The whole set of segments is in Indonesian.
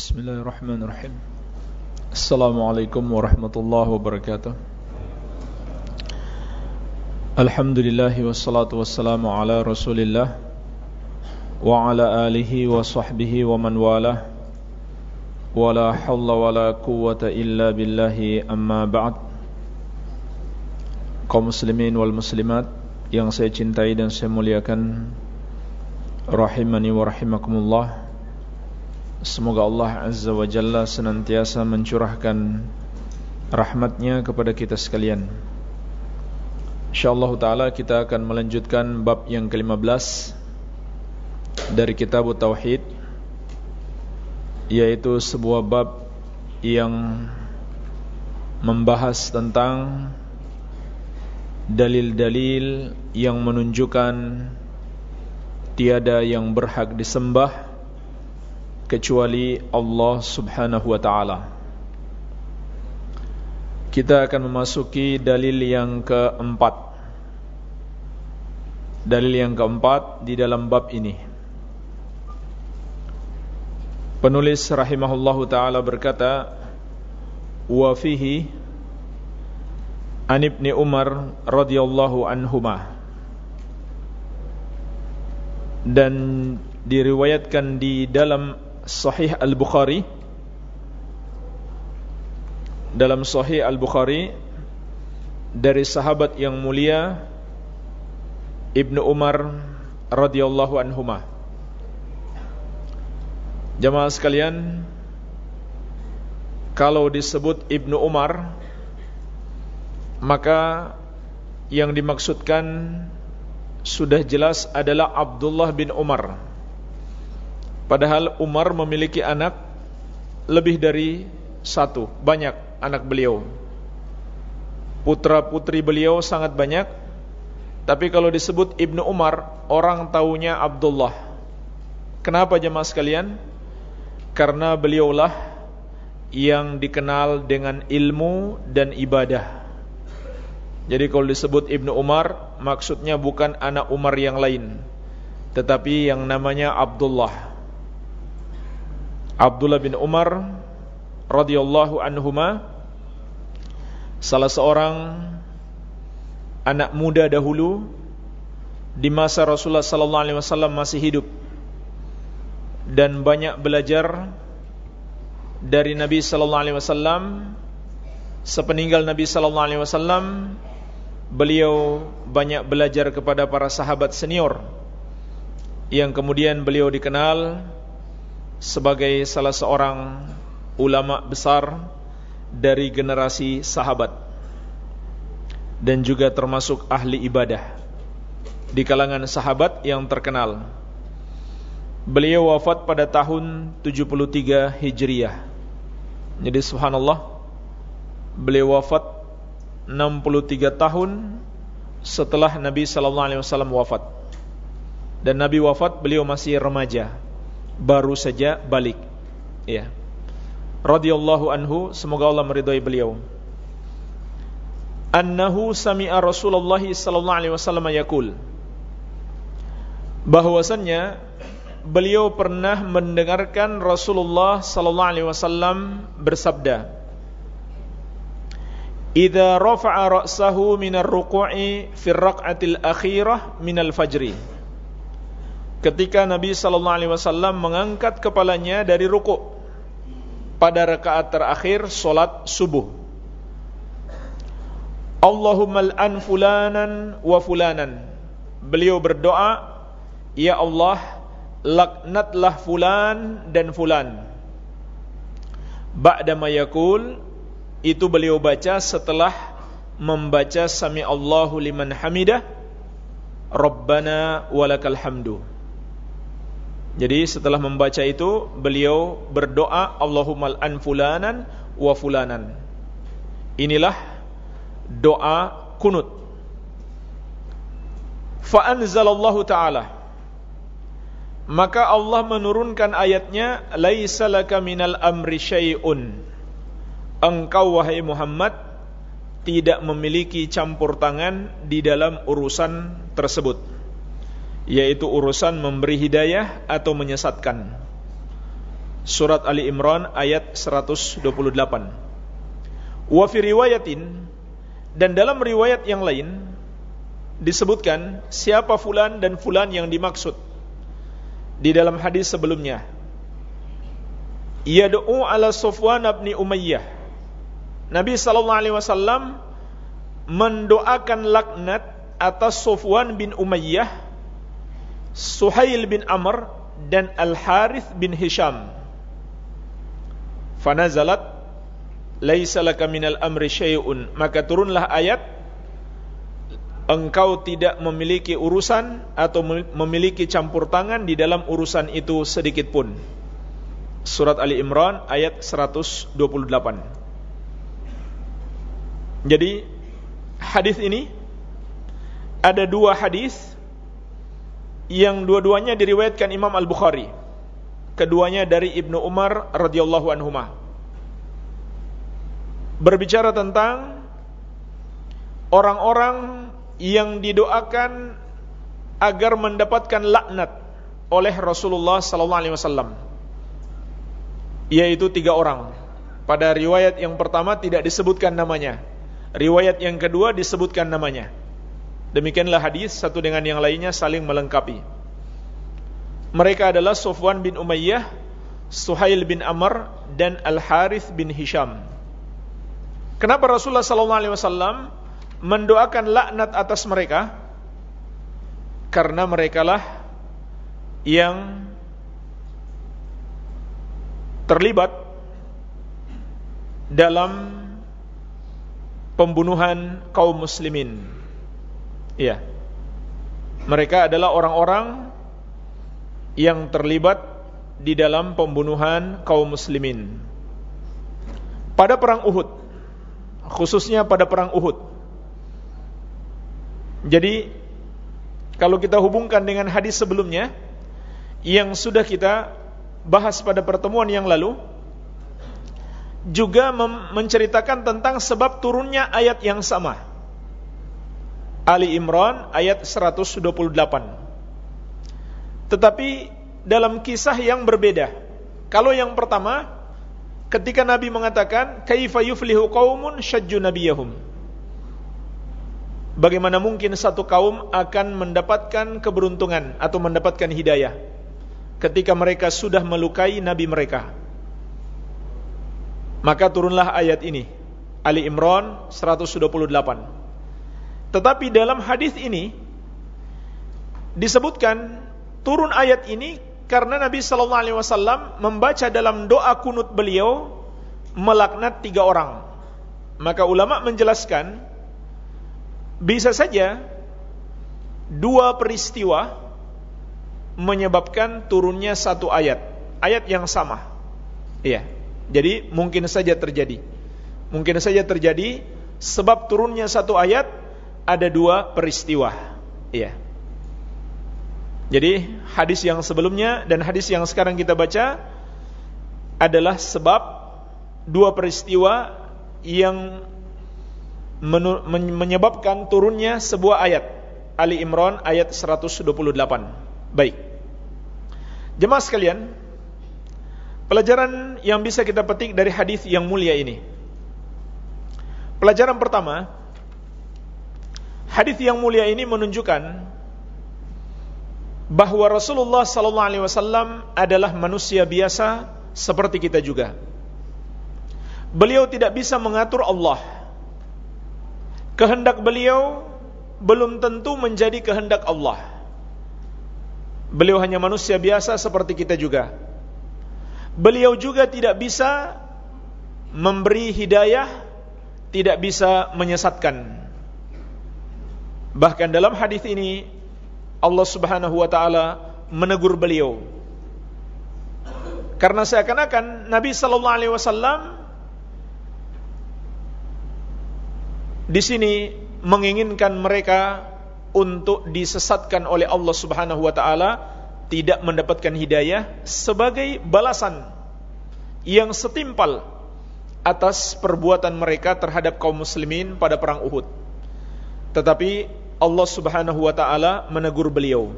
Bismillahirrahmanirrahim. Assalamualaikum warahmatullahi wabarakatuh. Alhamdulillahi wassalatu wassalamu ala rasulillah Wa ala alihi wa sahbihi wa man walah. Wa la hawla wa la quwata illa billahi amma ba'd. Kaum muslimin wal muslimat Yang saya cintai dan saya muliakan Rahimani wa rahimakumullah. Semoga Allah Azza wa Jalla senantiasa mencurahkan rahmatnya kepada kita sekalian. InsyaAllah ta'ala kita akan melanjutkan bab yang ke-15 Dari kitab Tauhid Yaitu sebuah bab yang membahas tentang Dalil-dalil yang menunjukkan Tiada yang berhak disembah kecuali Allah Subhanahu wa taala. Kita akan memasuki dalil yang keempat. Dalil yang keempat di dalam bab ini. Penulis rahimahullahu taala berkata, "Wa fihi an Ibnu Umar radhiyallahu anhuma." Dan diriwayatkan di dalam Sahih Al-Bukhari dalam Sahih Al-Bukhari dari sahabat yang mulia Ibnu Umar radhiyallahu anhuma. Jamaah sekalian, kalau disebut Ibnu Umar maka yang dimaksudkan sudah jelas adalah Abdullah bin Umar Padahal Umar memiliki anak lebih dari satu, banyak anak beliau. Putra-putri beliau sangat banyak. Tapi kalau disebut Ibnu Umar, orang taunya Abdullah. Kenapa jemaah sekalian? Karena beliaulah yang dikenal dengan ilmu dan ibadah. Jadi kalau disebut Ibnu Umar, maksudnya bukan anak Umar yang lain, tetapi yang namanya Abdullah. Abdullah bin Umar radhiyallahu anhuma salah seorang anak muda dahulu di masa Rasulullah sallallahu alaihi wasallam masih hidup. Dan banyak belajar dari Nabi sallallahu alaihi wasallam. Sepeninggal Nabi sallallahu alaihi wasallam beliau banyak belajar kepada para sahabat senior. Yang kemudian beliau dikenal sebagai salah seorang ulama besar dari generasi sahabat dan juga termasuk ahli ibadah di kalangan sahabat yang terkenal. Beliau wafat pada tahun 73 Hijriah. Jadi subhanallah beliau wafat 63 tahun setelah Nabi sallallahu alaihi wasallam wafat. Dan Nabi wafat beliau masih remaja baru saja balik. Ya. Radhiyallahu anhu, semoga Allah meridhai beliau. Annahu sami'a Rasulullah sallallahu alaihi wasallam yaqul. Bahwasannya beliau pernah mendengarkan Rasulullah sallallahu alaihi wasallam bersabda, "Idza rafa'a ra'sahu minar ruku'i fi ar-raq'atil akhirah minal fajri." Ketika Nabi sallallahu alaihi wasallam mengangkat kepalanya dari ruku pada rakaat terakhir solat subuh. Allahumma al'an fulanan wa fulanan. Beliau berdoa, Ya Allah, laknatlah fulan dan fulan. Ba'da mayakul, itu beliau baca setelah membaca Sami Allahu liman hamidah, Rabbana walakal hamdu. Jadi setelah membaca itu beliau berdoa Allahumma an fulanan wa fulanan. Inilah doa kunut. Fa anzalallahu ta'ala maka Allah menurunkan ayatnya laisa laka minal amri syai'un engkau wahai Muhammad tidak memiliki campur tangan di dalam urusan tersebut yaitu urusan memberi hidayah atau menyesatkan. Surat Ali Imran ayat 128. Wa fi riwayatin dan dalam riwayat yang lain disebutkan siapa fulan dan fulan yang dimaksud di dalam hadis sebelumnya. Yad'u ala Sufwan bin Umayyah. Nabi wasallam mendoakan laknat atas Sufwan bin Umayyah, Suhail bin Amr dan Al Harith bin Hisham. Fanazalat laisa laka minal amri syai'un. Maka turunlah ayat engkau tidak memiliki urusan atau memiliki campur tangan di dalam urusan itu sedikit pun. Surat Ali Imran ayat 128. Jadi hadis ini ada dua hadis yang dua-duanya diriwayatkan Imam Al-Bukhari. Keduanya dari Ibnu Umar radhiyallahu anhu. Berbicara tentang orang-orang yang didoakan agar mendapatkan laknat oleh Rasulullah sallallahu alaihi wasallam. Yaitu tiga orang. Pada riwayat yang pertama tidak disebutkan namanya. Riwayat yang kedua disebutkan namanya. Demikianlah hadis satu dengan yang lainnya saling melengkapi. Mereka adalah Sufwan bin Umayyah, Suhail bin Amr dan Al Harith bin Hisham. Kenapa Rasulullah wasallam mendoakan laknat atas mereka? Karena merekalah yang terlibat dalam pembunuhan kaum muslimin Iya. Mereka adalah orang-orang yang terlibat di dalam pembunuhan kaum muslimin. Pada perang Uhud, khususnya pada perang Uhud. Jadi, kalau kita hubungkan dengan hadis sebelumnya yang sudah kita bahas pada pertemuan yang lalu, juga menceritakan tentang sebab turunnya ayat yang sama Ali Imran ayat 128. Tetapi dalam kisah yang berbeda. Kalau yang pertama, ketika Nabi mengatakan, "Kaifa yuflihu qaumun syajju nabiyahum?" Bagaimana mungkin satu kaum akan mendapatkan keberuntungan atau mendapatkan hidayah ketika mereka sudah melukai nabi mereka? Maka turunlah ayat ini. Ali Imran 128. Tetapi dalam hadis ini disebutkan turun ayat ini karena Nabi sallallahu alaihi wasallam membaca dalam doa kunut beliau melaknat tiga orang. Maka ulama menjelaskan bisa saja dua peristiwa menyebabkan turunnya satu ayat, ayat yang sama. Iya. Jadi mungkin saja terjadi. Mungkin saja terjadi sebab turunnya satu ayat ada dua peristiwa. Iya. Jadi hadis yang sebelumnya dan hadis yang sekarang kita baca adalah sebab dua peristiwa yang menyebabkan turunnya sebuah ayat Ali Imran ayat 128. Baik. Jemaah sekalian, pelajaran yang bisa kita petik dari hadis yang mulia ini. Pelajaran pertama, Hadis yang mulia ini menunjukkan bahwa Rasulullah sallallahu alaihi wasallam adalah manusia biasa seperti kita juga. Beliau tidak bisa mengatur Allah. Kehendak beliau belum tentu menjadi kehendak Allah. Beliau hanya manusia biasa seperti kita juga. Beliau juga tidak bisa memberi hidayah, tidak bisa menyesatkan. Bahkan dalam hadis ini Allah Subhanahu wa taala menegur beliau. Karena seakan-akan Nabi sallallahu alaihi wasallam di sini menginginkan mereka untuk disesatkan oleh Allah Subhanahu wa taala tidak mendapatkan hidayah sebagai balasan yang setimpal atas perbuatan mereka terhadap kaum muslimin pada perang Uhud. Tetapi Allah Subhanahu wa taala menegur beliau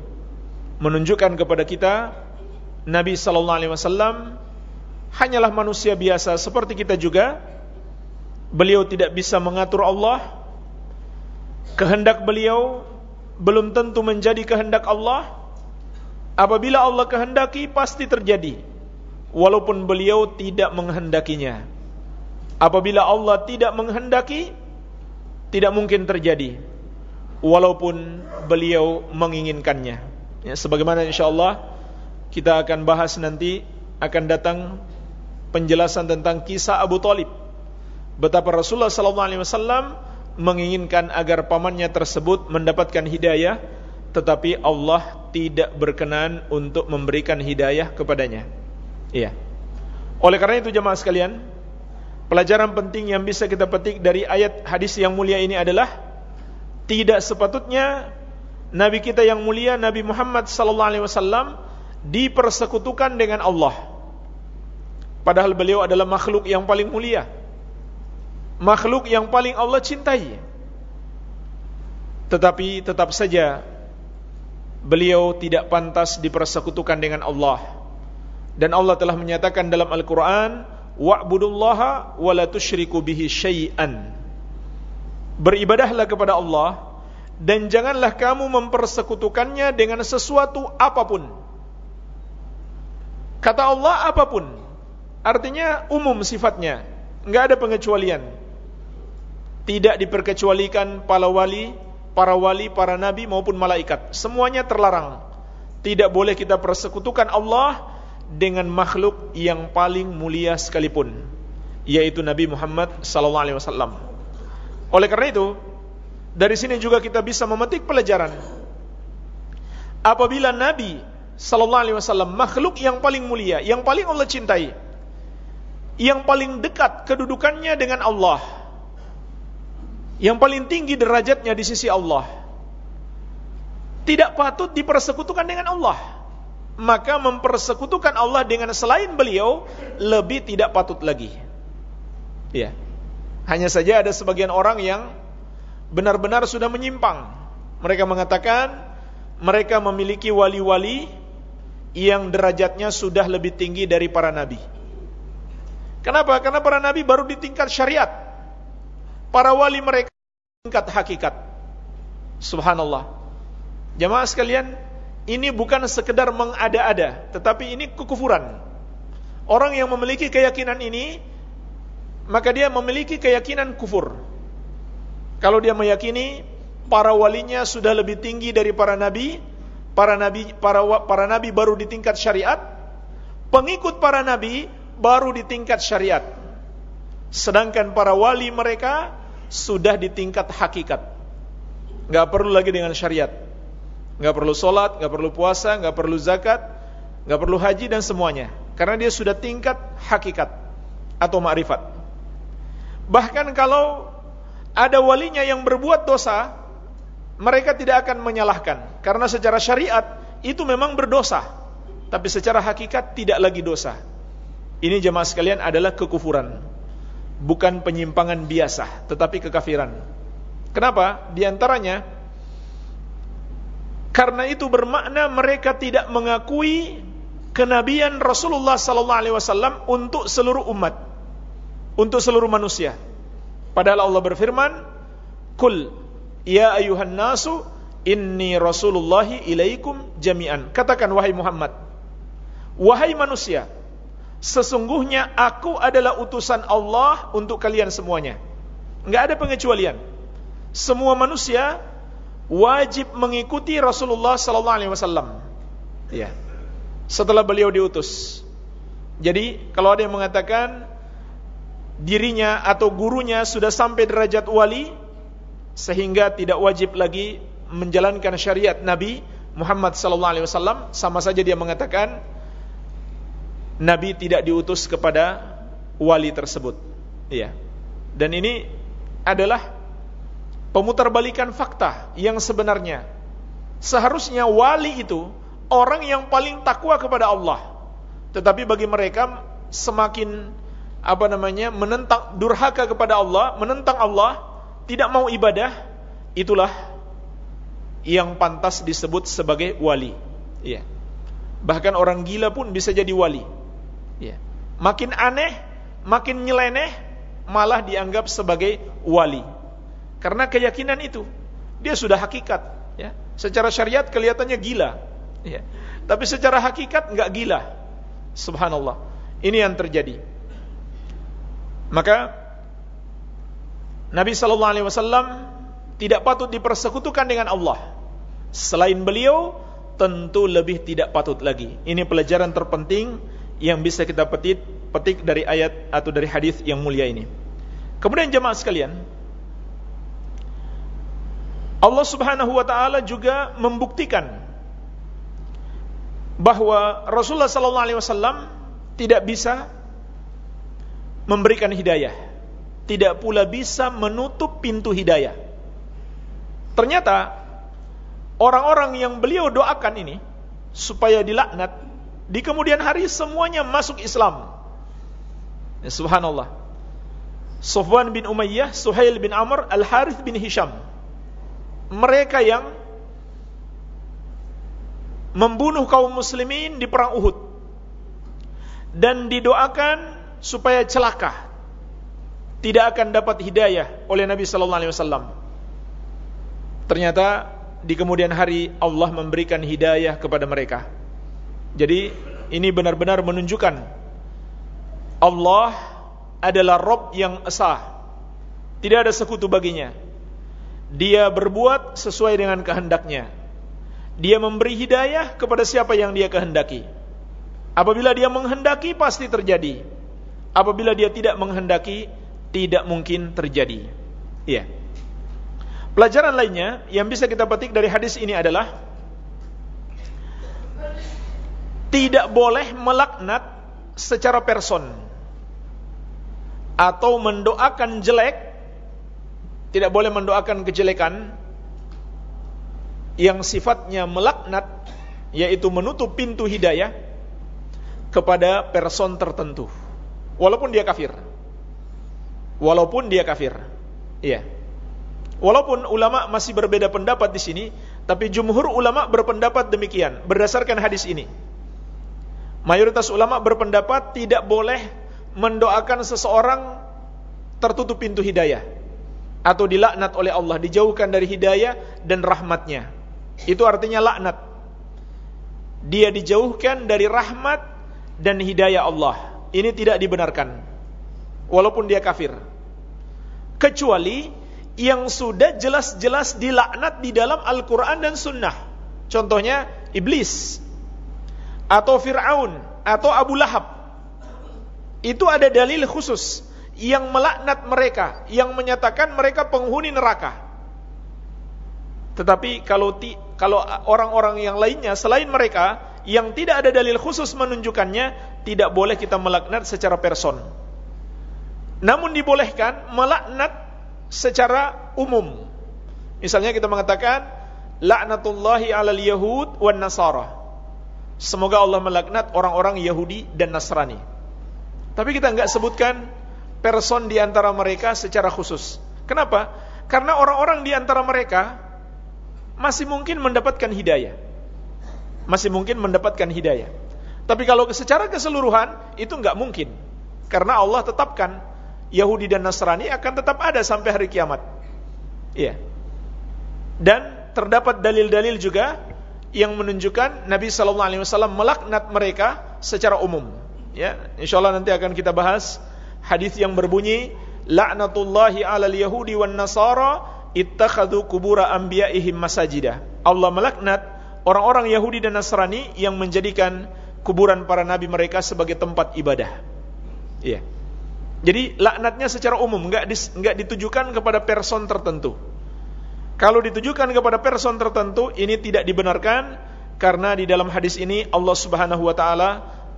menunjukkan kepada kita Nabi sallallahu alaihi wasallam hanyalah manusia biasa seperti kita juga. Beliau tidak bisa mengatur Allah. Kehendak beliau belum tentu menjadi kehendak Allah. Apabila Allah kehendaki pasti terjadi. Walaupun beliau tidak menghendakinya. Apabila Allah tidak menghendaki tidak mungkin terjadi walaupun beliau menginginkannya. Ya, sebagaimana insyaallah kita akan bahas nanti akan datang penjelasan tentang kisah Abu Talib. Betapa Rasulullah wasallam menginginkan agar pamannya tersebut mendapatkan hidayah tetapi Allah tidak berkenan untuk memberikan hidayah kepadanya. Iya. Oleh karena itu jemaah sekalian, pelajaran penting yang bisa kita petik dari ayat hadis yang mulia ini adalah tidak sepatutnya Nabi kita yang mulia Nabi Muhammad sallallahu alaihi wasallam dipersekutukan dengan Allah. Padahal beliau adalah makhluk yang paling mulia. Makhluk yang paling Allah cintai. Tetapi tetap saja beliau tidak pantas dipersekutukan dengan Allah. Dan Allah telah menyatakan dalam Al-Qur'an, "Wa'budullaha wa la tusyriku bihi syai'an." Beribadahlah kepada Allah dan janganlah kamu mempersekutukannya dengan sesuatu apa pun. Kata Allah apa pun. Artinya umum sifatnya. Enggak ada pengecualian. Tidak diperkecualikan para wali, para wali, para nabi maupun malaikat. Semuanya terlarang. Tidak boleh kita persekutukan Allah dengan makhluk yang paling mulia sekalipun, yaitu Nabi Muhammad sallallahu alaihi wasallam. Oleh karena itu, dari sini juga kita bisa memetik pelajaran. Apabila Nabi sallallahu alaihi wasallam makhluk yang paling mulia, yang paling Allah cintai, yang paling dekat kedudukannya dengan Allah, yang paling tinggi derajatnya di sisi Allah, tidak patut dipersekutukan dengan Allah. Maka mempersekutukan Allah dengan selain beliau lebih tidak patut lagi. Ya. Hanya saja ada sebagian orang yang benar-benar sudah menyimpang. Mereka mengatakan mereka memiliki wali-wali yang derajatnya sudah lebih tinggi dari para nabi. Kenapa? Karena para nabi baru di tingkat syariat. Para wali mereka tingkat hakikat. Subhanallah. Jamaah sekalian, ini bukan sekedar mengada-ada, tetapi ini kekufuran. Orang yang memiliki keyakinan ini, maka dia memiliki keyakinan kufur. Kalau dia meyakini para walinya sudah lebih tinggi dari para nabi, para nabi para para nabi baru di tingkat syariat, pengikut para nabi baru di tingkat syariat. Sedangkan para wali mereka sudah di tingkat hakikat. Gak perlu lagi dengan syariat. Gak perlu sholat, gak perlu puasa, gak perlu zakat, gak perlu haji dan semuanya. Karena dia sudah tingkat hakikat atau ma'rifat. Bahkan kalau ada walinya yang berbuat dosa, mereka tidak akan menyalahkan. Karena secara syariat itu memang berdosa. Tapi secara hakikat tidak lagi dosa. Ini jemaah sekalian adalah kekufuran. Bukan penyimpangan biasa tetapi kekafiran. Kenapa? Di antaranya karena itu bermakna mereka tidak mengakui kenabian Rasulullah wasallam untuk seluruh umat untuk seluruh manusia padahal Allah berfirman kul Ya ayuhan nasu inni rasulullahi ilaikum jami'an. Katakan wahai Muhammad. Wahai manusia, sesungguhnya aku adalah utusan Allah untuk kalian semuanya. Enggak ada pengecualian. Semua manusia wajib mengikuti Rasulullah sallallahu alaihi wasallam. Ya. Setelah beliau diutus. Jadi, kalau ada yang mengatakan dirinya atau gurunya sudah sampai derajat wali, sehingga tidak wajib lagi menjalankan syariat Nabi Muhammad sallallahu alaihi wasallam sama saja dia mengatakan Nabi tidak diutus kepada wali tersebut. Iya. Dan ini adalah pemutarbalikan fakta yang sebenarnya. Seharusnya wali itu orang yang paling takwa kepada Allah. Tetapi bagi mereka semakin apa namanya menentang durhaka kepada Allah, menentang Allah, tidak mau ibadah, itulah yang pantas disebut sebagai wali. Ya. Bahkan orang gila pun bisa jadi wali. Ya. Makin aneh, makin nyeleneh, malah dianggap sebagai wali. Karena keyakinan itu, dia sudah hakikat. Ya. Secara syariat kelihatannya gila. Ya. Tapi secara hakikat nggak gila. Subhanallah. Ini yang terjadi. Maka Nabi Shallallahu Alaihi Wasallam tidak patut dipersekutukan dengan Allah. Selain beliau, tentu lebih tidak patut lagi. Ini pelajaran terpenting yang bisa kita petik, petik dari ayat atau dari hadis yang mulia ini. Kemudian jemaah sekalian, Allah Subhanahu wa taala juga membuktikan bahwa Rasulullah sallallahu alaihi wasallam tidak bisa memberikan hidayah, tidak pula bisa menutup pintu hidayah. Ternyata orang-orang yang beliau doakan ini supaya dilaknat di kemudian hari semuanya masuk Islam. Ya, subhanallah. Sufwan bin Umayyah, Suhail bin Amr, Al-Harith bin Hisham. Mereka yang membunuh kaum muslimin di perang Uhud dan didoakan supaya celaka tidak akan dapat hidayah oleh Nabi sallallahu alaihi wasallam Ternyata di kemudian hari Allah memberikan hidayah kepada mereka. Jadi ini benar-benar menunjukkan Allah adalah Rob yang esa. Tidak ada sekutu baginya. Dia berbuat sesuai dengan kehendaknya. Dia memberi hidayah kepada siapa yang dia kehendaki. Apabila dia menghendaki pasti terjadi. Apabila dia tidak menghendaki tidak mungkin terjadi. Iya. Pelajaran lainnya yang bisa kita petik dari hadis ini adalah tidak boleh melaknat secara person atau mendoakan jelek tidak boleh mendoakan kejelekan yang sifatnya melaknat yaitu menutup pintu hidayah kepada person tertentu walaupun dia kafir walaupun dia kafir iya Walaupun ulama masih berbeda pendapat di sini, tapi jumhur ulama berpendapat demikian berdasarkan hadis ini. Mayoritas ulama berpendapat tidak boleh mendoakan seseorang tertutup pintu hidayah atau dilaknat oleh Allah, dijauhkan dari hidayah dan rahmatnya. Itu artinya laknat. Dia dijauhkan dari rahmat dan hidayah Allah. Ini tidak dibenarkan. Walaupun dia kafir. Kecuali yang sudah jelas-jelas dilaknat di dalam Al-Quran dan Sunnah. Contohnya Iblis atau Fir'aun atau Abu Lahab. Itu ada dalil khusus yang melaknat mereka, yang menyatakan mereka penghuni neraka. Tetapi kalau orang-orang yang lainnya selain mereka yang tidak ada dalil khusus menunjukkannya, tidak boleh kita melaknat secara person. Namun dibolehkan melaknat secara umum. Misalnya kita mengatakan laknatullahi 'alal yahud wan nasara. Semoga Allah melaknat orang-orang Yahudi dan Nasrani. Tapi kita enggak sebutkan person di antara mereka secara khusus. Kenapa? Karena orang-orang di antara mereka masih mungkin mendapatkan hidayah. Masih mungkin mendapatkan hidayah. Tapi kalau secara keseluruhan itu enggak mungkin. Karena Allah tetapkan Yahudi dan Nasrani akan tetap ada sampai hari kiamat. Iya. Dan terdapat dalil-dalil juga yang menunjukkan Nabi Shallallahu Alaihi Wasallam melaknat mereka secara umum. Ya, insya Allah nanti akan kita bahas hadis yang berbunyi laknatullahi alal yahudi wan nasara ittakhadhu kubura anbiya'ihim masajida. Allah melaknat orang-orang Yahudi dan Nasrani yang menjadikan kuburan para nabi mereka sebagai tempat ibadah. Iya. Jadi laknatnya secara umum, enggak dis, enggak ditujukan kepada person tertentu. Kalau ditujukan kepada person tertentu, ini tidak dibenarkan karena di dalam hadis ini Allah Subhanahu wa taala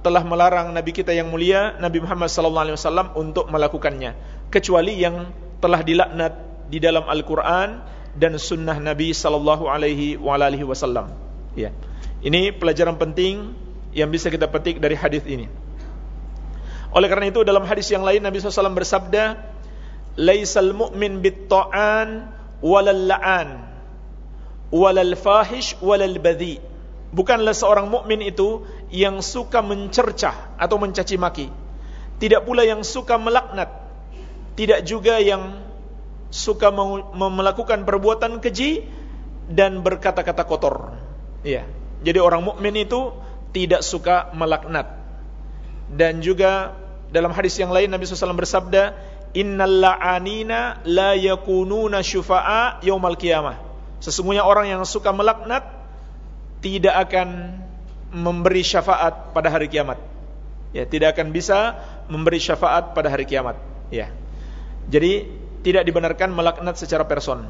telah melarang nabi kita yang mulia Nabi Muhammad sallallahu alaihi wasallam untuk melakukannya kecuali yang telah dilaknat di dalam Al-Qur'an dan sunnah Nabi sallallahu alaihi wasallam. Ya. Ini pelajaran penting yang bisa kita petik dari hadis ini. Oleh karena itu dalam hadis yang lain Nabi SAW bersabda, "Laisal mu'min bit-ta'an walal la'an walal fahish walal badhi." Bukanlah seorang mukmin itu yang suka mencercah atau mencaci maki tidak pula yang suka melaknat, tidak juga yang suka melakukan perbuatan keji dan berkata-kata kotor. Ya. Jadi orang mukmin itu tidak suka melaknat. Dan juga dalam hadis yang lain Nabi SAW bersabda, "Innal la'anina la yakununa syufa'a yaumal qiyamah." Sesungguhnya orang yang suka melaknat tidak akan memberi syafaat pada hari kiamat. Ya, tidak akan bisa memberi syafaat pada hari kiamat. Ya. Jadi tidak dibenarkan melaknat secara person.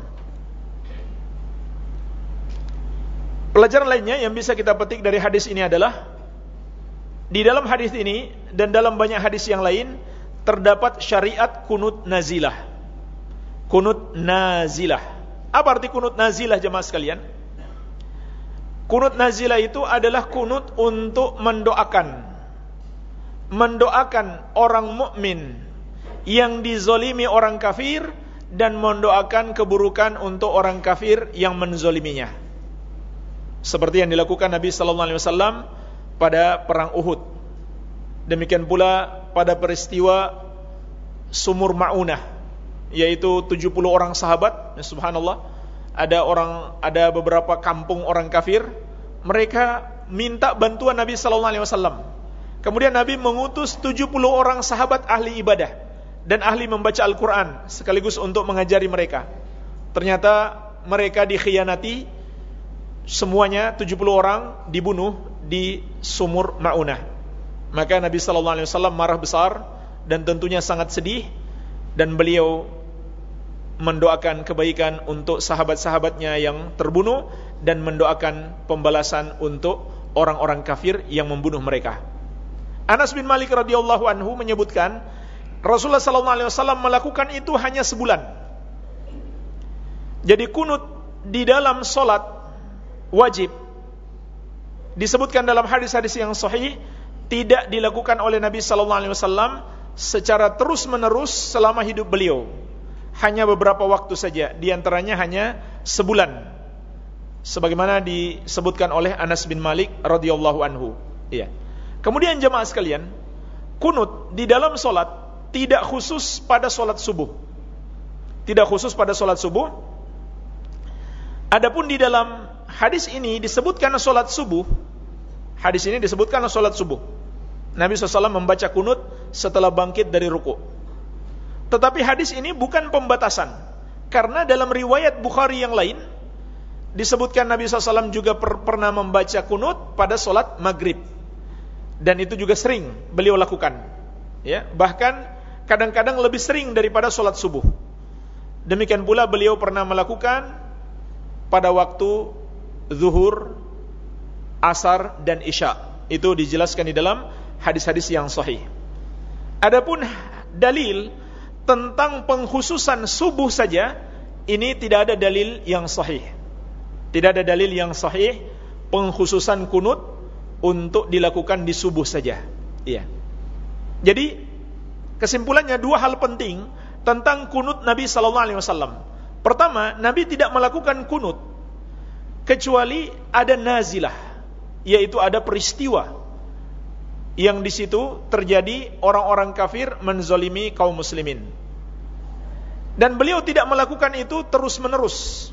Pelajaran lainnya yang bisa kita petik dari hadis ini adalah di dalam hadis ini dan dalam banyak hadis yang lain terdapat syariat kunut nazilah. Kunut nazilah. Apa arti kunut nazilah jemaah sekalian? Kunut nazilah itu adalah kunut untuk mendoakan mendoakan orang mukmin yang dizolimi orang kafir dan mendoakan keburukan untuk orang kafir yang menzoliminya. Seperti yang dilakukan Nabi sallallahu alaihi wasallam pada perang Uhud. Demikian pula pada peristiwa Sumur Maunah yaitu 70 orang sahabat, ya subhanallah ada orang ada beberapa kampung orang kafir, mereka minta bantuan Nabi sallallahu alaihi wasallam. Kemudian Nabi mengutus 70 orang sahabat ahli ibadah dan ahli membaca Al-Qur'an sekaligus untuk mengajari mereka. Ternyata mereka dikhianati semuanya 70 orang dibunuh di sumur Maunah. Maka Nabi sallallahu alaihi wasallam marah besar dan tentunya sangat sedih dan beliau mendoakan kebaikan untuk sahabat-sahabatnya yang terbunuh dan mendoakan pembalasan untuk orang-orang kafir yang membunuh mereka. Anas bin Malik radhiyallahu anhu menyebutkan Rasulullah sallallahu alaihi wasallam melakukan itu hanya sebulan. Jadi kunut di dalam solat wajib disebutkan dalam hadis-hadis yang sahih tidak dilakukan oleh Nabi sallallahu alaihi wasallam secara terus-menerus selama hidup beliau hanya beberapa waktu saja, di antaranya hanya sebulan. Sebagaimana disebutkan oleh Anas bin Malik radhiyallahu anhu. Iya. Kemudian jemaah sekalian, kunut di dalam solat tidak khusus pada solat subuh. Tidak khusus pada solat subuh. Adapun di dalam hadis ini disebutkan solat subuh. Hadis ini disebutkan solat subuh. Nabi SAW membaca kunut setelah bangkit dari ruku. Tetapi hadis ini bukan pembatasan. Karena dalam riwayat Bukhari yang lain, disebutkan Nabi SAW juga per pernah membaca kunut pada solat maghrib. Dan itu juga sering beliau lakukan. Ya, Bahkan kadang-kadang lebih sering daripada solat subuh. Demikian pula beliau pernah melakukan pada waktu zuhur, asar, dan isya. Itu dijelaskan di dalam hadis-hadis yang sahih. Adapun dalil tentang pengkhususan subuh saja ini tidak ada dalil yang sahih. Tidak ada dalil yang sahih pengkhususan kunut untuk dilakukan di subuh saja. Iya. Jadi kesimpulannya dua hal penting tentang kunut Nabi sallallahu alaihi wasallam. Pertama, Nabi tidak melakukan kunut kecuali ada nazilah, yaitu ada peristiwa yang di situ terjadi orang-orang kafir menzolimi kaum muslimin. Dan beliau tidak melakukan itu terus-menerus.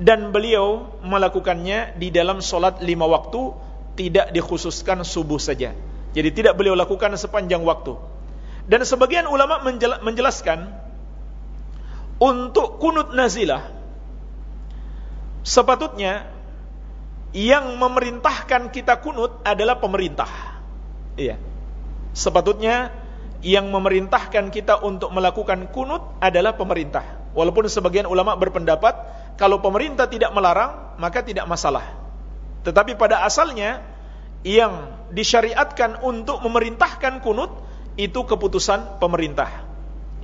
Dan beliau melakukannya di dalam solat lima waktu, tidak dikhususkan subuh saja. Jadi tidak beliau lakukan sepanjang waktu. Dan sebagian ulama menjelaskan, untuk kunut nazilah, sepatutnya yang memerintahkan kita kunut adalah pemerintah. Iya. Sepatutnya yang memerintahkan kita untuk melakukan kunut adalah pemerintah. Walaupun sebagian ulama berpendapat kalau pemerintah tidak melarang maka tidak masalah. Tetapi pada asalnya yang disyariatkan untuk memerintahkan kunut itu keputusan pemerintah.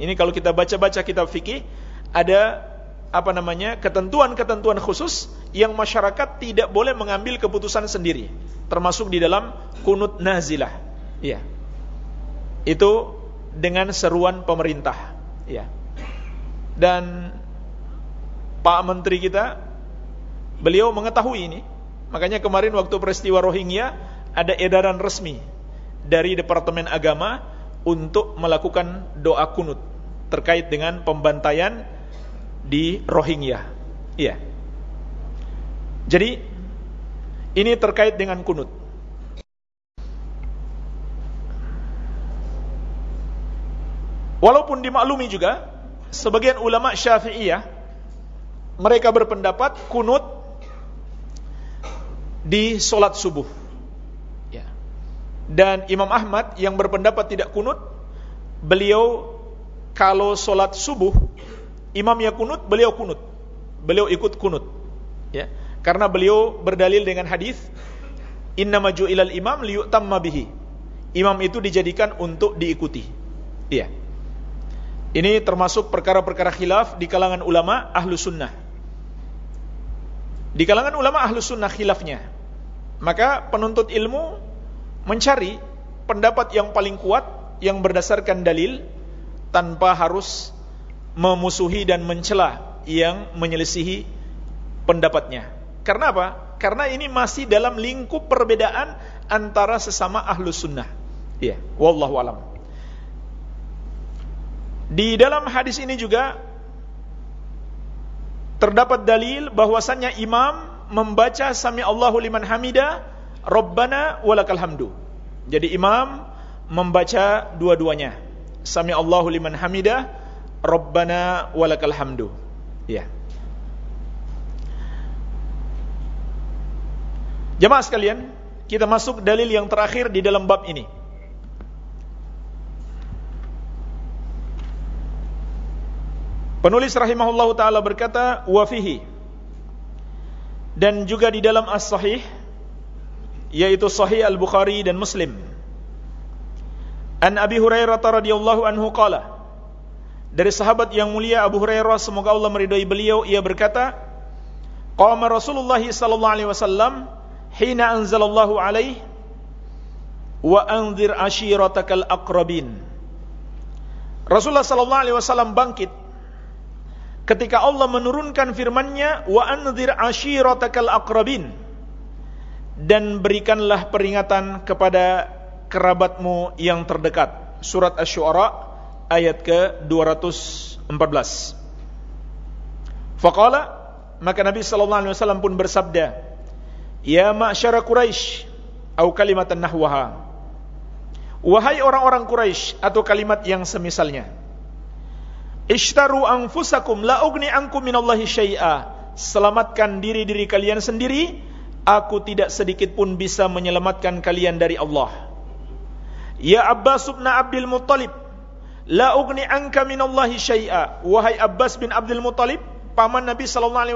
Ini kalau kita baca-baca kitab fikih ada apa namanya ketentuan-ketentuan khusus yang masyarakat tidak boleh mengambil keputusan sendiri. Termasuk di dalam kunut nazilah. Iya. Itu dengan seruan pemerintah. Ya dan Pak Menteri kita beliau mengetahui ini. Makanya kemarin waktu peristiwa Rohingya ada edaran resmi dari Departemen Agama untuk melakukan doa kunut terkait dengan pembantaian di Rohingya. Iya. Jadi ini terkait dengan kunut. Walaupun dimaklumi juga sebagian ulama Syafi'iyah mereka berpendapat kunut di solat subuh. Ya. Dan Imam Ahmad yang berpendapat tidak kunut, beliau kalau solat subuh imamnya kunut, beliau kunut. Beliau ikut kunut. Ya. Karena beliau berdalil dengan hadis Inna maju ilal imam liyutamma bihi. Imam itu dijadikan untuk diikuti. Iya. Ini termasuk perkara-perkara khilaf di kalangan ulama ahlu sunnah. Di kalangan ulama ahlu sunnah khilafnya. Maka penuntut ilmu mencari pendapat yang paling kuat yang berdasarkan dalil tanpa harus memusuhi dan mencela yang menyelisihi pendapatnya. Karena apa? Karena ini masih dalam lingkup perbedaan antara sesama ahlu sunnah. Iya, wallahu alam. Di dalam hadis ini juga terdapat dalil bahwasannya imam membaca sami Allahu liman hamida Rabbana walakal hamdu. Jadi imam membaca dua-duanya. Sami Allahu liman hamida Rabbana walakal hamdu. Ya. Jemaah sekalian, kita masuk dalil yang terakhir di dalam bab ini. Penulis rahimahullah taala berkata wa fihi dan juga di dalam as-sahih yaitu sahih al-Bukhari dan Muslim. An Abi Hurairah radhiyallahu anhu qala dari sahabat yang mulia Abu Hurairah semoga Allah meridai beliau. Ia berkata qama Rasulullah sallallahu alaihi wasallam hina anzalallahu alaihi wa anzir ashiratakal aqrabin. Rasulullah sallallahu alaihi wasallam bangkit ketika Allah menurunkan firman-Nya wa anzir ashiratakal aqrabin. Dan berikanlah peringatan kepada kerabatmu yang terdekat. Surat asy-syu'ara ayat ke-214 faqala maka Nabi sallallahu alaihi wasallam pun bersabda ya ma'syara quraisy atau kalimatan nahwaha wahai orang-orang Quraisy atau kalimat yang semisalnya Ishtaru anfusakum la ugni ankum minallahi syai'a. Selamatkan diri-diri kalian sendiri, aku tidak sedikit pun bisa menyelamatkan kalian dari Allah. Ya Abbas bin Abdul Muttalib, la ugni anka minallahi syai'a. Wahai Abbas bin Abdul Muttalib, paman Nabi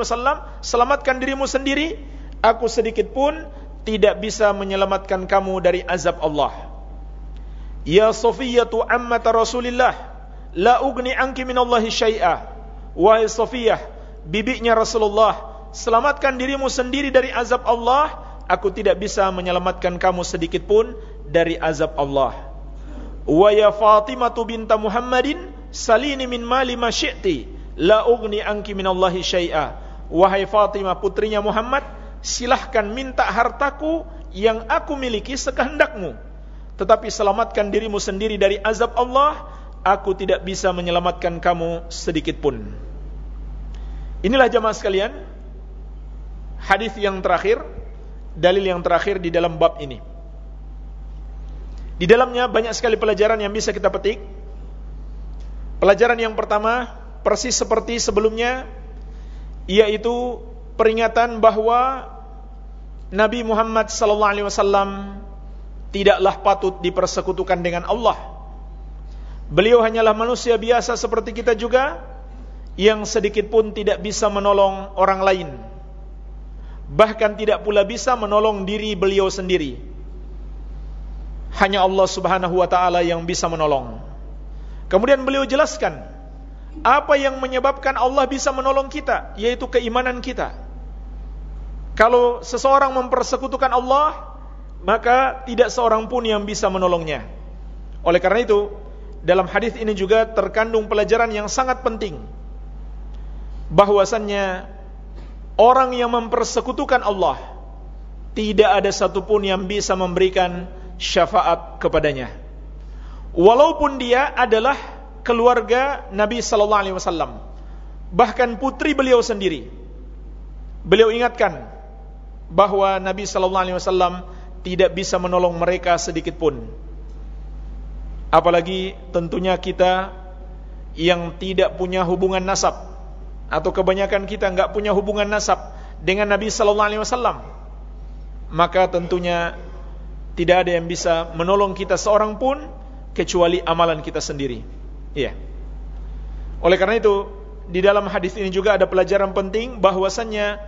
wasallam, selamatkan dirimu sendiri, aku sedikit pun tidak bisa menyelamatkan kamu dari azab Allah. Ya Safiyatu ammata Rasulillah, La ugni anki minallahi syai'ah. Wahai Safiyah, bibiknya Rasulullah, selamatkan dirimu sendiri dari azab Allah, aku tidak bisa menyelamatkan kamu sedikit pun dari azab Allah. Wa ya Fatimah binta Muhammadin, salini min mali ma syi'ti, la ugni anki minallahi syai'ah. Wahai Fatimah putrinya Muhammad, silahkan minta hartaku yang aku miliki sekehendakmu. Tetapi selamatkan dirimu sendiri dari azab Allah, aku tidak bisa menyelamatkan kamu sedikit pun. Inilah jamaah sekalian, hadis yang terakhir, dalil yang terakhir di dalam bab ini. Di dalamnya banyak sekali pelajaran yang bisa kita petik. Pelajaran yang pertama, persis seperti sebelumnya, yaitu peringatan bahwa Nabi Muhammad sallallahu tidaklah patut dipersekutukan dengan Allah Beliau hanyalah manusia biasa seperti kita juga yang sedikit pun tidak bisa menolong orang lain. Bahkan tidak pula bisa menolong diri beliau sendiri. Hanya Allah Subhanahu wa taala yang bisa menolong. Kemudian beliau jelaskan apa yang menyebabkan Allah bisa menolong kita, yaitu keimanan kita. Kalau seseorang mempersekutukan Allah, maka tidak seorang pun yang bisa menolongnya. Oleh karena itu, dalam hadis ini juga terkandung pelajaran yang sangat penting bahwasannya orang yang mempersekutukan Allah tidak ada satupun yang bisa memberikan syafaat kepadanya. Walaupun dia adalah keluarga Nabi sallallahu alaihi wasallam bahkan putri beliau sendiri. Beliau ingatkan bahwa Nabi sallallahu alaihi wasallam tidak bisa menolong mereka sedikit pun. Apalagi tentunya kita yang tidak punya hubungan nasab atau kebanyakan kita enggak punya hubungan nasab dengan Nabi sallallahu alaihi wasallam maka tentunya tidak ada yang bisa menolong kita seorang pun kecuali amalan kita sendiri. Iya. Oleh karena itu, di dalam hadis ini juga ada pelajaran penting bahwasannya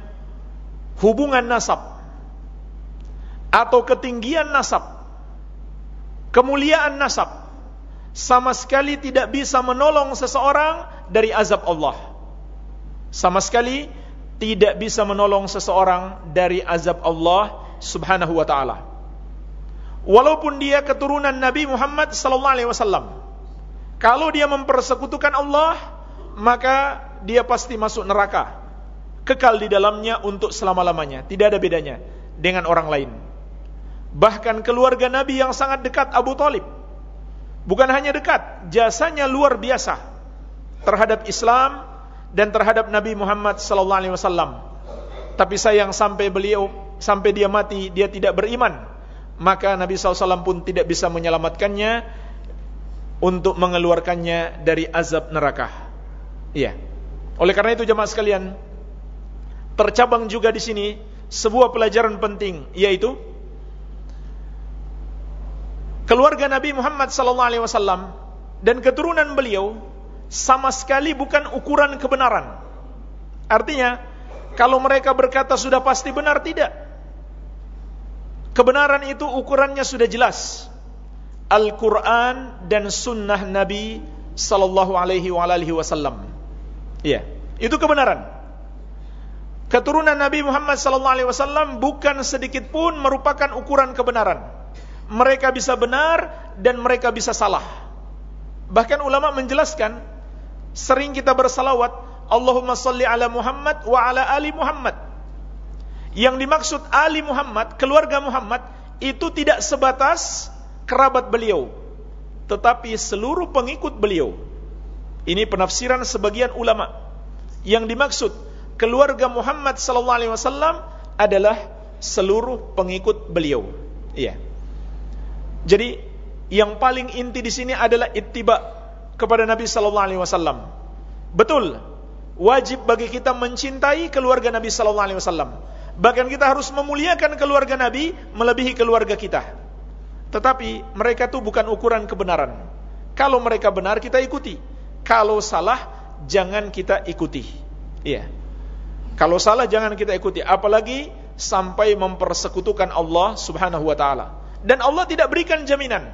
hubungan nasab atau ketinggian nasab, kemuliaan nasab sama sekali tidak bisa menolong seseorang dari azab Allah. Sama sekali tidak bisa menolong seseorang dari azab Allah Subhanahu wa taala walaupun dia keturunan Nabi Muhammad sallallahu alaihi wasallam. Kalau dia mempersekutukan Allah, maka dia pasti masuk neraka. Kekal di dalamnya untuk selama-lamanya, tidak ada bedanya dengan orang lain. Bahkan keluarga Nabi yang sangat dekat Abu Talib Bukan hanya dekat, jasanya luar biasa terhadap Islam dan terhadap Nabi Muhammad sallallahu alaihi wasallam. Tapi sayang sampai beliau sampai dia mati dia tidak beriman maka Nabi SAW pun tidak bisa menyelamatkannya untuk mengeluarkannya dari azab neraka. Iya. Oleh karena itu jemaah sekalian, tercabang juga di sini sebuah pelajaran penting yaitu keluarga Nabi Muhammad SAW dan keturunan beliau sama sekali bukan ukuran kebenaran. Artinya, kalau mereka berkata sudah pasti benar tidak Kebenaran itu ukurannya sudah jelas. Al-Quran dan Sunnah Nabi Sallallahu Alaihi Wasallam. Iya, itu kebenaran. Keturunan Nabi Muhammad Sallallahu Alaihi Wasallam bukan sedikit pun merupakan ukuran kebenaran. Mereka bisa benar dan mereka bisa salah. Bahkan ulama menjelaskan, sering kita bersalawat, Allahumma salli ala Muhammad wa ala ali Muhammad. Yang dimaksud Ali Muhammad, keluarga Muhammad itu tidak sebatas kerabat beliau, tetapi seluruh pengikut beliau. Ini penafsiran sebagian ulama. Yang dimaksud keluarga Muhammad sallallahu alaihi wasallam adalah seluruh pengikut beliau. Iya. Jadi yang paling inti di sini adalah ittiba kepada Nabi sallallahu alaihi wasallam. Betul. Wajib bagi kita mencintai keluarga Nabi sallallahu alaihi wasallam Bahkan kita harus memuliakan keluarga Nabi melebihi keluarga kita. Tetapi mereka itu bukan ukuran kebenaran. Kalau mereka benar kita ikuti. Kalau salah jangan kita ikuti. Iya. Kalau salah jangan kita ikuti, apalagi sampai mempersekutukan Allah Subhanahu wa taala. Dan Allah tidak berikan jaminan.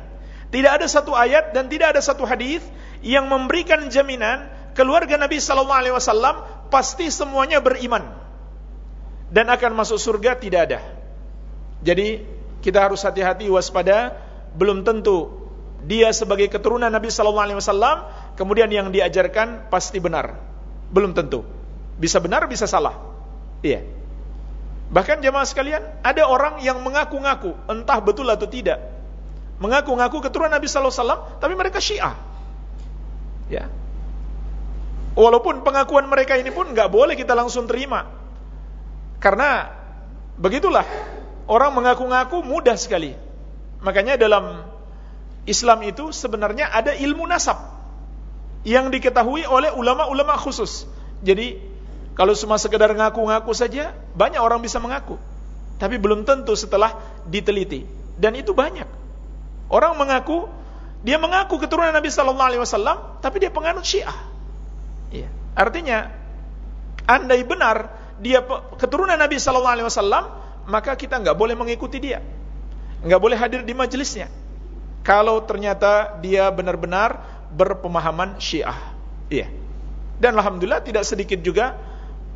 Tidak ada satu ayat dan tidak ada satu hadis yang memberikan jaminan keluarga Nabi sallallahu alaihi wasallam pasti semuanya beriman dan akan masuk surga tidak ada. Jadi kita harus hati-hati waspada, belum tentu dia sebagai keturunan Nabi sallallahu alaihi wasallam kemudian yang diajarkan pasti benar. Belum tentu. Bisa benar, bisa salah. Iya. Bahkan jemaah sekalian, ada orang yang mengaku-ngaku, entah betul atau tidak, mengaku-ngaku keturunan Nabi sallallahu alaihi wasallam, tapi mereka Syiah. Ya. Walaupun pengakuan mereka ini pun nggak boleh kita langsung terima. Karena begitulah orang mengaku-ngaku mudah sekali. Makanya dalam Islam itu sebenarnya ada ilmu nasab yang diketahui oleh ulama-ulama khusus. Jadi kalau cuma sekedar ngaku-ngaku saja, banyak orang bisa mengaku. Tapi belum tentu setelah diteliti. Dan itu banyak. Orang mengaku, dia mengaku keturunan Nabi Sallallahu Alaihi Wasallam, tapi dia penganut Syiah. Iya. Artinya, andai benar dia keturunan Nabi sallallahu alaihi wasallam, maka kita nggak boleh mengikuti dia. nggak boleh hadir di majelisnya. Kalau ternyata dia benar-benar berpemahaman Syiah. Iya. Dan alhamdulillah tidak sedikit juga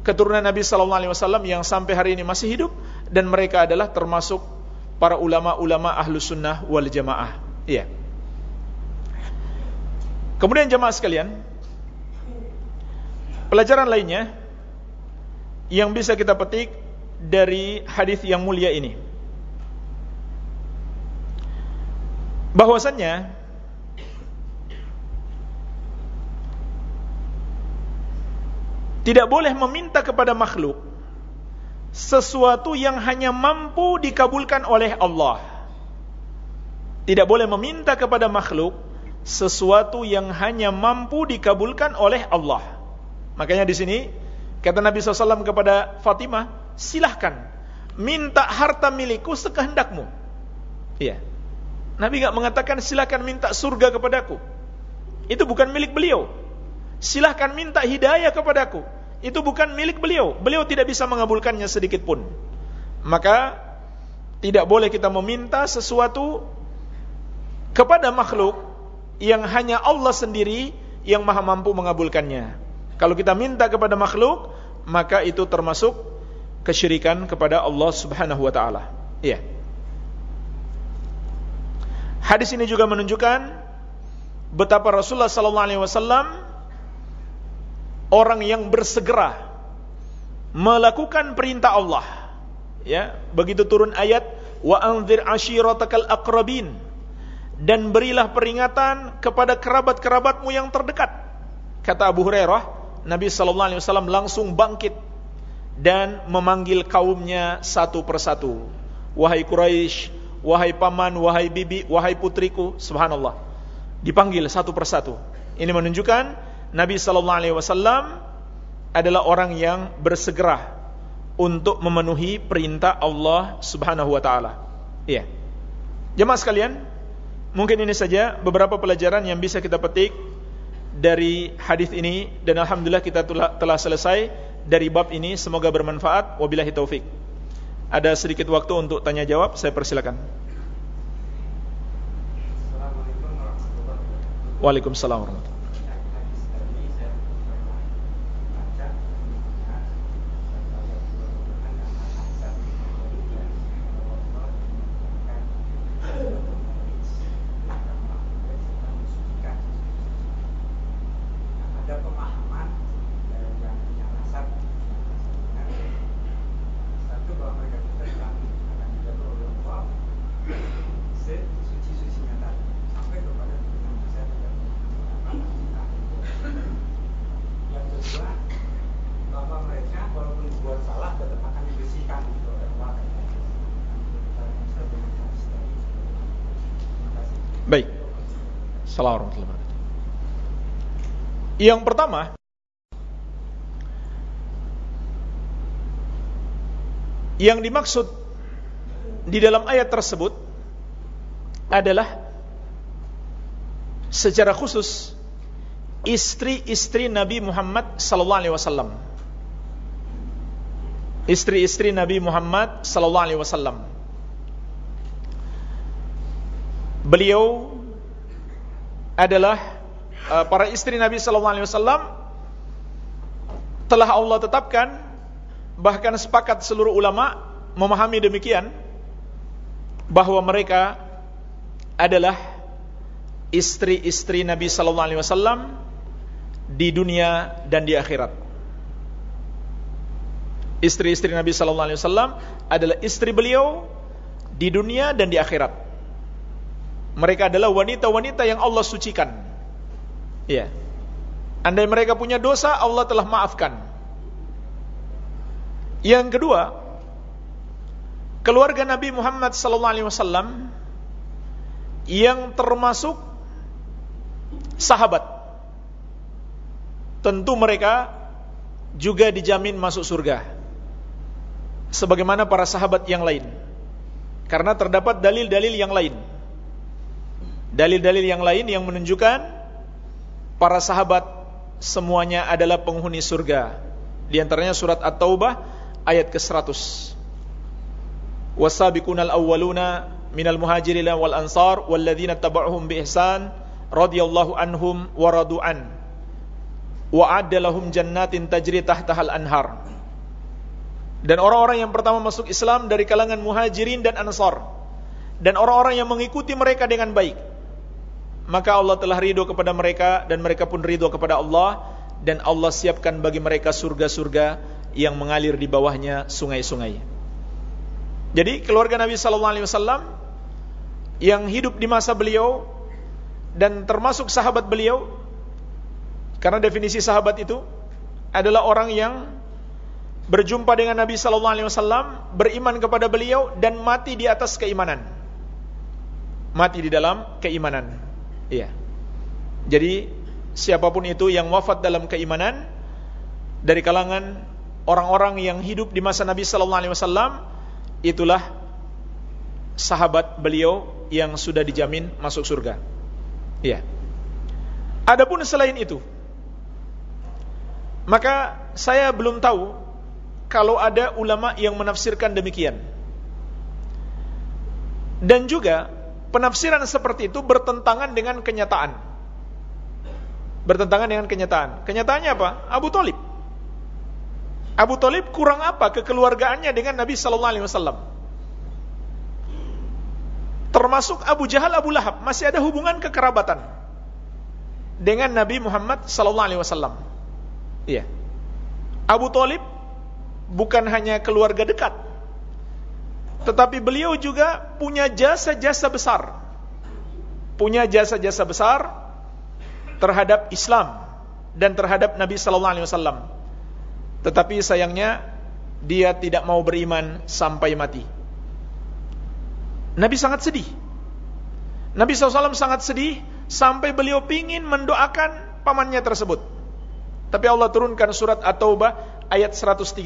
keturunan Nabi sallallahu alaihi wasallam yang sampai hari ini masih hidup dan mereka adalah termasuk para ulama-ulama ahlu sunnah wal jamaah. Iya. Kemudian jemaah sekalian, pelajaran lainnya yang bisa kita petik dari hadis yang mulia ini. Bahwasannya tidak boleh meminta kepada makhluk sesuatu yang hanya mampu dikabulkan oleh Allah. Tidak boleh meminta kepada makhluk sesuatu yang hanya mampu dikabulkan oleh Allah. Makanya di sini kata Nabi SAW kepada Fatimah, silahkan minta harta milikku sekehendakmu. Iya. Nabi nggak mengatakan silahkan minta surga kepadaku. Itu bukan milik beliau. Silahkan minta hidayah kepadaku itu bukan milik beliau. Beliau tidak bisa mengabulkannya sedikit pun. Maka tidak boleh kita meminta sesuatu kepada makhluk yang hanya Allah sendiri yang maha mampu mengabulkannya. Kalau kita minta kepada makhluk, maka itu termasuk kesyirikan kepada Allah Subhanahu wa taala. Iya. Hadis ini juga menunjukkan betapa Rasulullah sallallahu alaihi wasallam orang yang bersegera melakukan perintah Allah. Ya, begitu turun ayat wa anzir ashiratakal aqrabin dan berilah peringatan kepada kerabat-kerabatmu yang terdekat. Kata Abu Hurairah, Nabi sallallahu alaihi wasallam langsung bangkit dan memanggil kaumnya satu persatu. Wahai Quraisy, wahai paman, wahai bibi, wahai putriku, subhanallah. Dipanggil satu persatu. Ini menunjukkan Nabi sallallahu alaihi wasallam adalah orang yang bersegera untuk memenuhi perintah Allah Subhanahu wa taala. Iya. Jemaah sekalian, mungkin ini saja beberapa pelajaran yang bisa kita petik dari hadis ini dan alhamdulillah kita telah, selesai dari bab ini semoga bermanfaat wabillahi taufik. Ada sedikit waktu untuk tanya jawab, saya persilakan. Waalaikumsalam warahmatullahi Yang pertama, yang dimaksud di dalam ayat tersebut adalah secara khusus istri-istri Nabi Muhammad wasallam. Istri-istri Nabi Muhammad wasallam. Beliau adalah para istri Nabi sallallahu alaihi wasallam telah Allah tetapkan bahkan sepakat seluruh ulama memahami demikian bahwa mereka adalah istri-istri Nabi sallallahu alaihi wasallam di dunia dan di akhirat. Istri-istri Nabi sallallahu alaihi wasallam adalah istri beliau di dunia dan di akhirat. Mereka adalah wanita-wanita yang Allah sucikan. Ya. Andai mereka punya dosa, Allah telah maafkan. Yang kedua, keluarga Nabi Muhammad sallallahu alaihi wasallam yang termasuk sahabat. Tentu mereka juga dijamin masuk surga. Sebagaimana para sahabat yang lain. Karena terdapat dalil-dalil yang lain dalil-dalil yang lain yang menunjukkan para sahabat semuanya adalah penghuni surga. Di antaranya surat At-Taubah ayat ke-100. Wasabiqunal awwaluna minal muhajirin wal ansar walladzina tabauhum bi ihsan radhiyallahu anhum wa radu'an wa adalahum jannatin tajri tahtahal anhar. Dan orang-orang yang pertama masuk Islam dari kalangan muhajirin dan ansar dan orang-orang yang mengikuti mereka dengan baik maka Allah telah ridho kepada mereka dan mereka pun ridho kepada Allah dan Allah siapkan bagi mereka surga-surga yang mengalir di bawahnya sungai-sungai. Jadi keluarga Nabi sallallahu alaihi wasallam yang hidup di masa beliau dan termasuk sahabat beliau karena definisi sahabat itu adalah orang yang berjumpa dengan Nabi sallallahu alaihi wasallam, beriman kepada beliau dan mati di atas keimanan. Mati di dalam keimanan. Iya. Jadi siapa pun itu yang wafat dalam keimanan dari kalangan orang-orang yang hidup di masa Nabi sallallahu alaihi wasallam itulah sahabat beliau yang sudah dijamin masuk surga. Iya. Adapun selain itu, maka saya belum tahu kalau ada ulama yang menafsirkan demikian. Dan juga penafsiran seperti itu bertentangan dengan kenyataan. Bertentangan dengan kenyataan. Kenyataannya apa? Abu Talib. Abu Talib kurang apa kekeluargaannya dengan Nabi Sallallahu Alaihi Wasallam? Termasuk Abu Jahal, Abu Lahab masih ada hubungan kekerabatan dengan Nabi Muhammad Sallallahu Alaihi Wasallam. Iya. Abu Talib bukan hanya keluarga dekat tetapi beliau juga punya jasa-jasa besar. Punya jasa-jasa besar terhadap Islam dan terhadap Nabi sallallahu alaihi wasallam. Tetapi sayangnya dia tidak mau beriman sampai mati. Nabi sangat sedih. Nabi SAW sangat sedih sampai beliau ingin mendoakan pamannya tersebut. Tapi Allah turunkan surat At-Taubah ayat 113.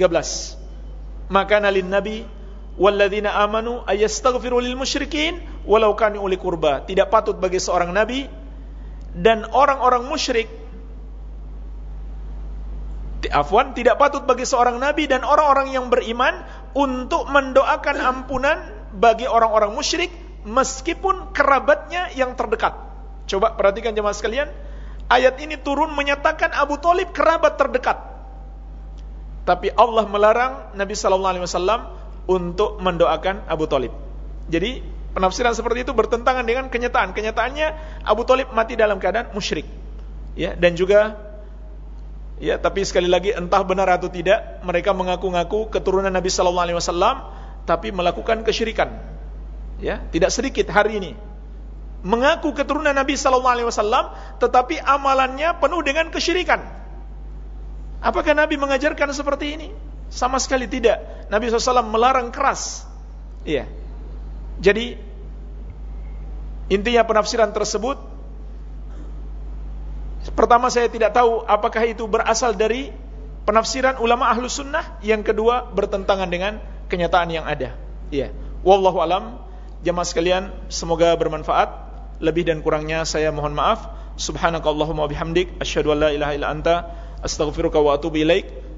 Maka nalin nabi walladzina amanu ayastaghfiru lil musyrikin walau kanu uli kurba. Tidak patut bagi seorang nabi dan orang-orang musyrik Afwan, tidak patut bagi seorang nabi dan orang-orang yang beriman untuk mendoakan ampunan bagi orang-orang musyrik meskipun kerabatnya yang terdekat. Coba perhatikan jemaah sekalian, ayat ini turun menyatakan Abu Talib kerabat terdekat tapi Allah melarang Nabi sallallahu alaihi wasallam untuk mendoakan Abu Talib. Jadi penafsiran seperti itu bertentangan dengan kenyataan. Kenyataannya Abu Talib mati dalam keadaan musyrik. Ya, dan juga ya, tapi sekali lagi entah benar atau tidak, mereka mengaku-ngaku keturunan Nabi sallallahu alaihi wasallam tapi melakukan kesyirikan. Ya, tidak sedikit hari ini mengaku keturunan Nabi sallallahu alaihi wasallam tetapi amalannya penuh dengan kesyirikan. Apakah Nabi mengajarkan seperti ini? Sama sekali tidak. Nabi SAW melarang keras. Iya. Jadi intinya penafsiran tersebut pertama saya tidak tahu apakah itu berasal dari penafsiran ulama ahlu sunnah yang kedua bertentangan dengan kenyataan yang ada. Iya. Wallahu alam. Jamaah sekalian semoga bermanfaat. Lebih dan kurangnya saya mohon maaf. Subhanakallahumma bihamdik. Asyhadu an la ilaha illa anta. Astaghfiruka wa atubu ilaik